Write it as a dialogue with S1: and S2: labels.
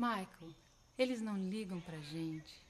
S1: Michael, eles não ligam pra gente.